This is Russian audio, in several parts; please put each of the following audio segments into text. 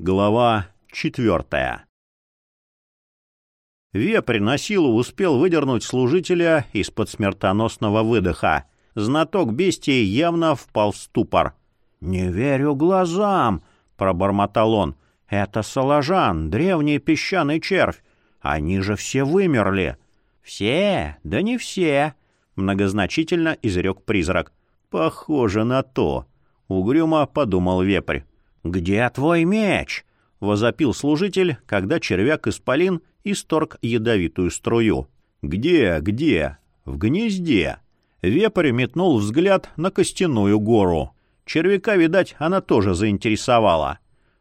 Глава четвертая Вепрь на силу успел выдернуть служителя из-под смертоносного выдоха. Знаток бестии явно впал в ступор. «Не верю глазам!» — пробормотал он. «Это салажан, древний песчаный червь. Они же все вымерли». «Все? Да не все!» — многозначительно изрек призрак. «Похоже на то», — угрюмо подумал вепрь. «Где твой меч?» — возопил служитель, когда червяк-исполин исторг ядовитую струю. «Где, где?» «В гнезде». Вепрь метнул взгляд на костяную гору. Червяка, видать, она тоже заинтересовала.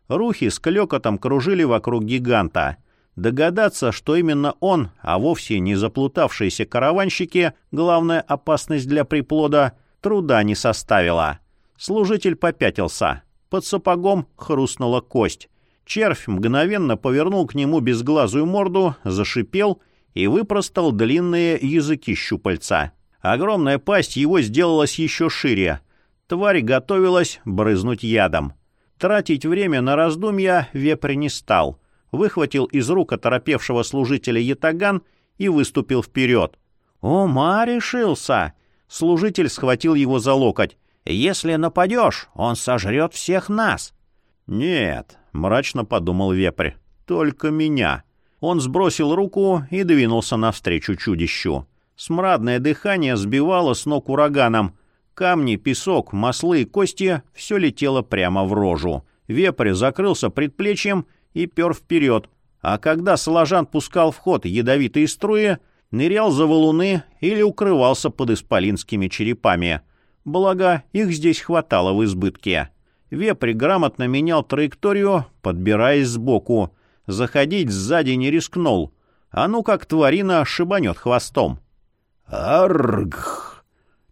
Рухи с клёкотом кружили вокруг гиганта. Догадаться, что именно он, а вовсе не заплутавшиеся караванщики, главная опасность для приплода, труда не составила. Служитель попятился. Под сапогом хрустнула кость. Червь мгновенно повернул к нему безглазую морду, зашипел и выпростал длинные языки щупальца. Огромная пасть его сделалась еще шире. Тварь готовилась брызнуть ядом. Тратить время на раздумья вепрь не стал. Выхватил из рук оторопевшего служителя ятаган и выступил вперед. «Ума решился!» Служитель схватил его за локоть. «Если нападешь, он сожрет всех нас!» «Нет, мрачно подумал вепрь. «Только меня». Он сбросил руку и двинулся навстречу чудищу. Смрадное дыхание сбивало с ног ураганом. Камни, песок, маслы и кости — все летело прямо в рожу. Вепрь закрылся предплечьем и пер вперед. А когда Соложан пускал в ход ядовитые струи, нырял за валуны или укрывался под исполинскими черепами. Благо, их здесь хватало в избытке. Вепрь грамотно менял траекторию, подбираясь сбоку. Заходить сзади не рискнул. А ну как тварина шибанет хвостом. Арг!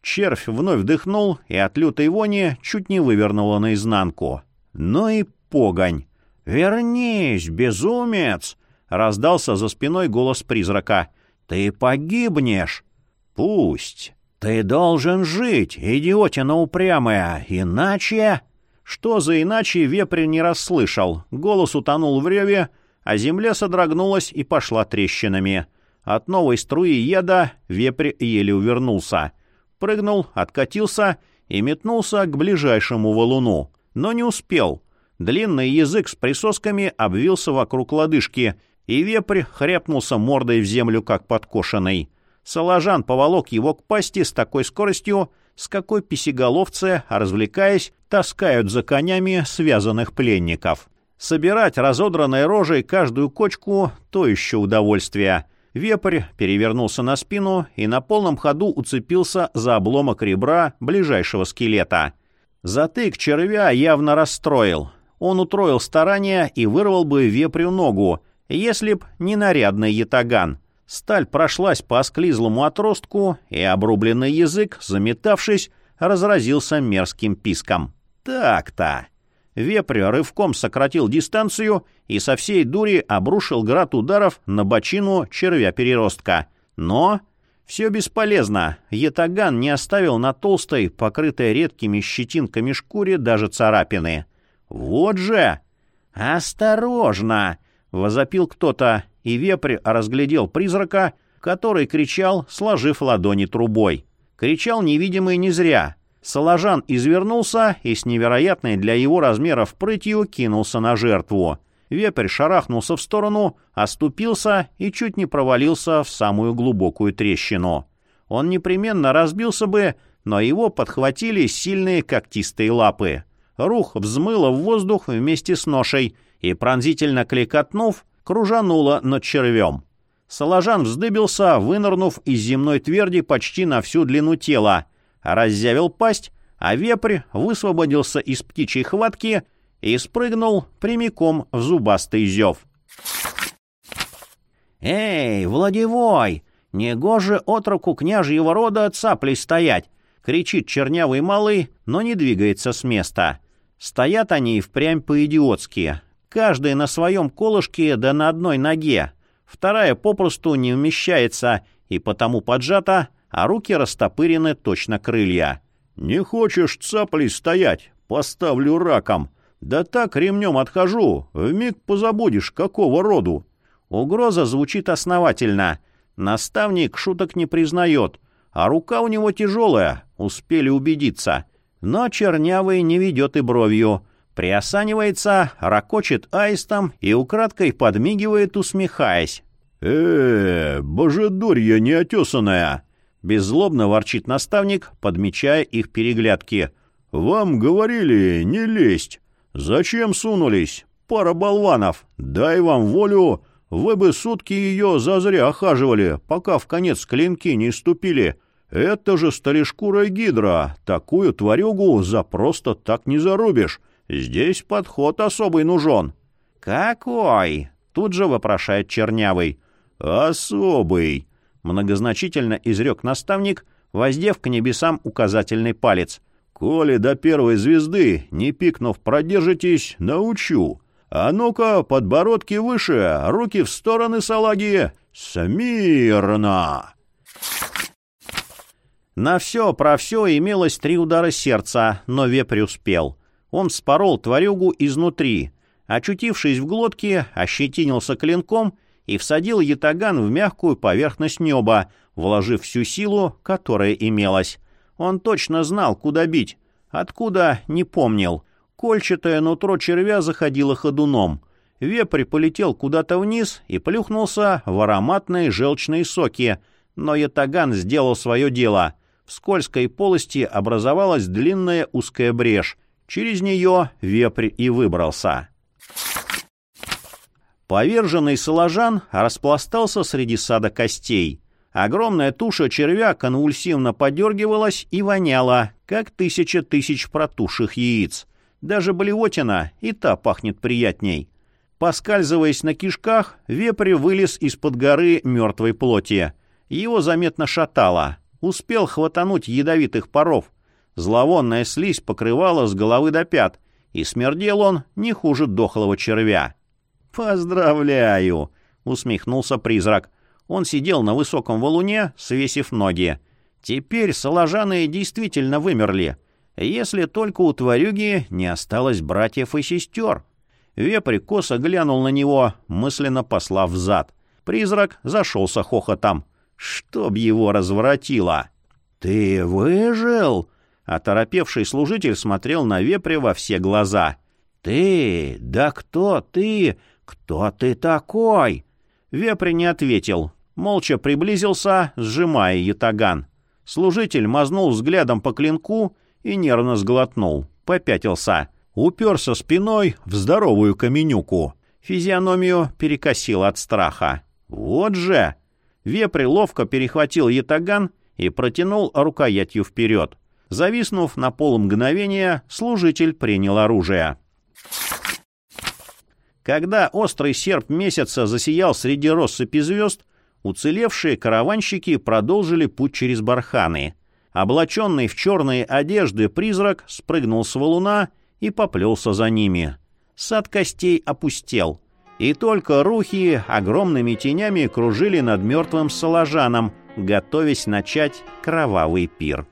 Червь вновь вдохнул и от лютой вони чуть не вывернуло наизнанку. Ну и погонь! «Вернись, безумец!» — раздался за спиной голос призрака. «Ты погибнешь!» «Пусть! Ты должен жить, идиотина упрямая, иначе...» Что за иначе вепрь не расслышал. Голос утонул в реве, а земля содрогнулась и пошла трещинами. От новой струи еда вепрь еле увернулся. Прыгнул, откатился и метнулся к ближайшему валуну. Но не успел. Длинный язык с присосками обвился вокруг лодыжки, и вепрь хряпнулся мордой в землю, как подкошенный. Соложан поволок его к пасти с такой скоростью, с какой писеголовцы, развлекаясь, таскают за конями связанных пленников. Собирать разодранной рожей каждую кочку — то еще удовольствие. Вепрь перевернулся на спину и на полном ходу уцепился за обломок ребра ближайшего скелета. Затык червя явно расстроил. Он утроил старания и вырвал бы вепрю ногу, если б не нарядный ятаган — Сталь прошлась по осклизлому отростку, и обрубленный язык, заметавшись, разразился мерзким писком. Так-то. Вепрь рывком сократил дистанцию и со всей дури обрушил град ударов на бочину червя-переростка. Но все бесполезно. Ятаган не оставил на толстой, покрытой редкими щетинками шкуре даже царапины. «Вот же!» «Осторожно!» — возопил кто-то, и вепрь разглядел призрака, который кричал, сложив ладони трубой. Кричал невидимый не зря. Соложан извернулся и с невероятной для его размеров прытью кинулся на жертву. Вепрь шарахнулся в сторону, оступился и чуть не провалился в самую глубокую трещину. Он непременно разбился бы, но его подхватили сильные когтистые лапы. Рух взмыло в воздух вместе с ношей и, пронзительно кликотнув, кружануло над червем. Соложан вздыбился, вынырнув из земной тверди почти на всю длину тела, раззявил пасть, а вепрь высвободился из птичьей хватки и спрыгнул прямиком в зубастый зев. «Эй, Владивой! Негоже отроку княжьего рода цаплей стоять!» — кричит чернявый малый, но не двигается с места. Стоят они впрямь по-идиотски, Каждый на своем колышке да на одной ноге. Вторая попросту не вмещается и потому поджата, а руки растопырены точно крылья. «Не хочешь цаплей стоять? Поставлю раком. Да так ремнем отхожу, вмиг позабудешь, какого роду. Угроза звучит основательно. Наставник шуток не признает, а рука у него тяжелая, успели убедиться. Но чернявый не ведет и бровью. Приосанивается, ракочет аистом и украдкой подмигивает, усмехаясь. э, -э божедурья неотесанная!» Беззлобно ворчит наставник, подмечая их переглядки. «Вам говорили не лезть. Зачем сунулись? Пара болванов. Дай вам волю. Вы бы сутки ее зазря охаживали, пока в конец клинки не ступили. Это же столешкурая гидра. Такую тварюгу за просто так не зарубишь. Здесь подход особый нужен». «Какой?» — тут же вопрошает Чернявый. «Особый», — многозначительно изрек наставник, воздев к небесам указательный палец. «Коли до первой звезды, не пикнув, продержитесь, научу. А ну-ка, подбородки выше, руки в стороны салаги. Смирно!» На все про все имелось три удара сердца, но вепрь успел. Он спорол тварюгу изнутри. Очутившись в глотке, ощетинился клинком и всадил ятаган в мягкую поверхность неба, вложив всю силу, которая имелась. Он точно знал, куда бить. Откуда — не помнил. Кольчатое нутро червя заходило ходуном. Вепрь полетел куда-то вниз и плюхнулся в ароматные желчные соки. Но ятаган сделал свое дело. В скользкой полости образовалась длинная узкая брешь. Через нее вепрь и выбрался. Поверженный соложан распластался среди сада костей. Огромная туша червя конвульсивно подергивалась и воняла, как тысяча тысяч протуших яиц. Даже блевотина и та пахнет приятней. Поскальзываясь на кишках, вепрь вылез из-под горы мертвой плоти. Его заметно шатало. Успел хватануть ядовитых паров. Зловонная слизь покрывала с головы до пят, и смердел он не хуже дохлого червя. «Поздравляю!» — усмехнулся призрак. Он сидел на высоком валуне, свесив ноги. Теперь соложаны действительно вымерли, если только у тварюги не осталось братьев и сестер. Вепрь косо глянул на него, мысленно послав взад. Призрак зашелся хохотом. Чтоб его разворотило! «Ты выжил?» Оторопевший служитель смотрел на вепря во все глаза. «Ты? Да кто ты? Кто ты такой?» Вепрь не ответил, молча приблизился, сжимая ятаган. Служитель мазнул взглядом по клинку и нервно сглотнул, попятился, уперся спиной в здоровую каменюку. Физиономию перекосил от страха. «Вот же!» Вепрь ловко перехватил ятаган и протянул рукоятью вперед. Зависнув на полмгновения, служитель принял оружие. Когда острый серп месяца засиял среди россыпи звезд, уцелевшие караванщики продолжили путь через барханы. Облаченный в черные одежды призрак спрыгнул с валуна и поплелся за ними. Сад костей опустел, и только рухи огромными тенями кружили над мертвым соложаном, готовясь начать кровавый пир.